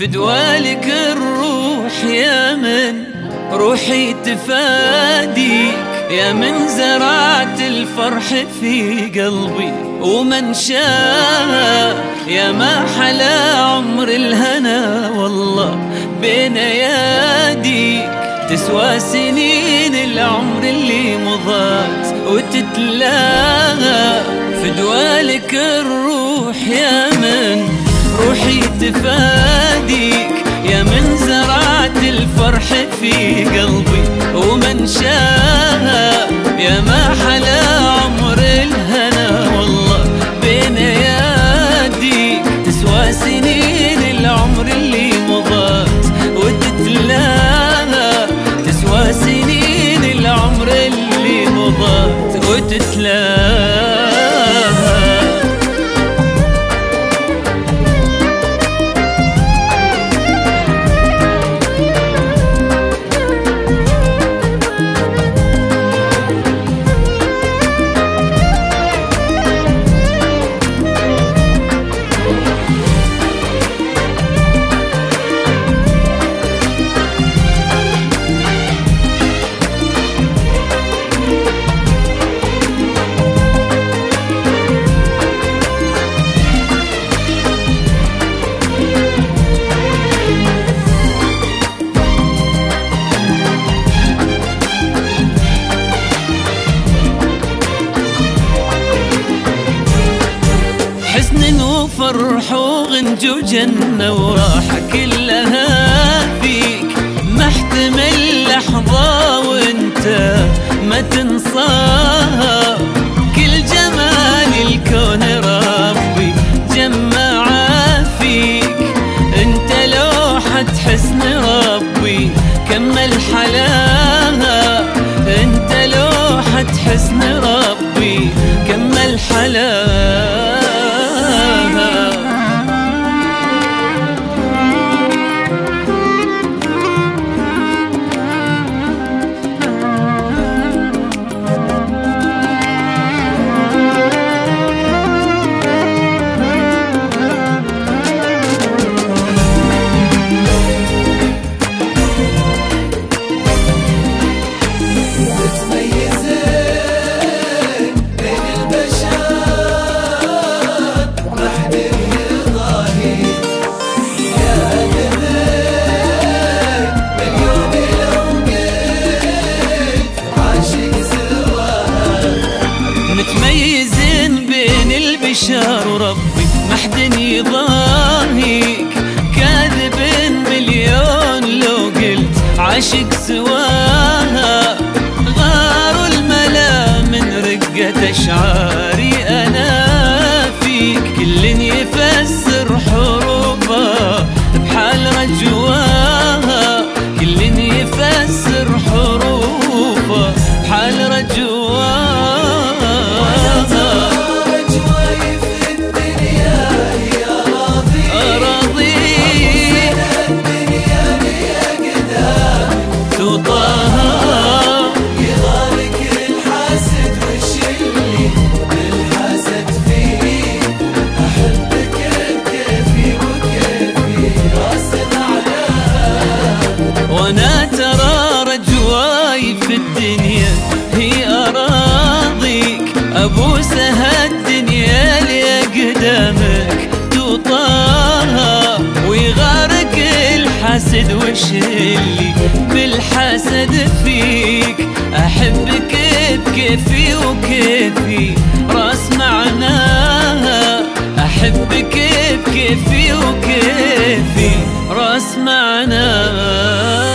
فدوالك الروح يا من روحي تفاديك يا من زرعت الفرح في قلبي. ومن شاء يا ما حلا عمر الهنا والله بين اياديك تسوى سنين العمر اللي مضات وتتلاغى. فدوالك الروح يا من روحي تفاديك. في قلبي ومن شاء. يا ما حلا عمر الهنا والله بين يديك تسوى سنين العمر اللي مضات وتتلاها تسوى سنين العمر اللي مضات وتتلاها حزن وفرح وغنج وجنة وراحة كلها فيك. ما احتمل لحظة وانت ما تنصاها كل جمال الكون ربي جمع فيك. انت لوحة حسن ربي كمل حلاها. انت لوحة حسن ربي كمل حلاها. وربي ما حد يضاهيك. كاذب مليون لو قلت عاشق سواها ابوسها الدنيا لقدامك تطاها ويغارك الحسد وشلي بالحسد فيك؟ أحبك بكيفي وكيفي راس معناها. أحبك بكيفي وكيفي راس معناها.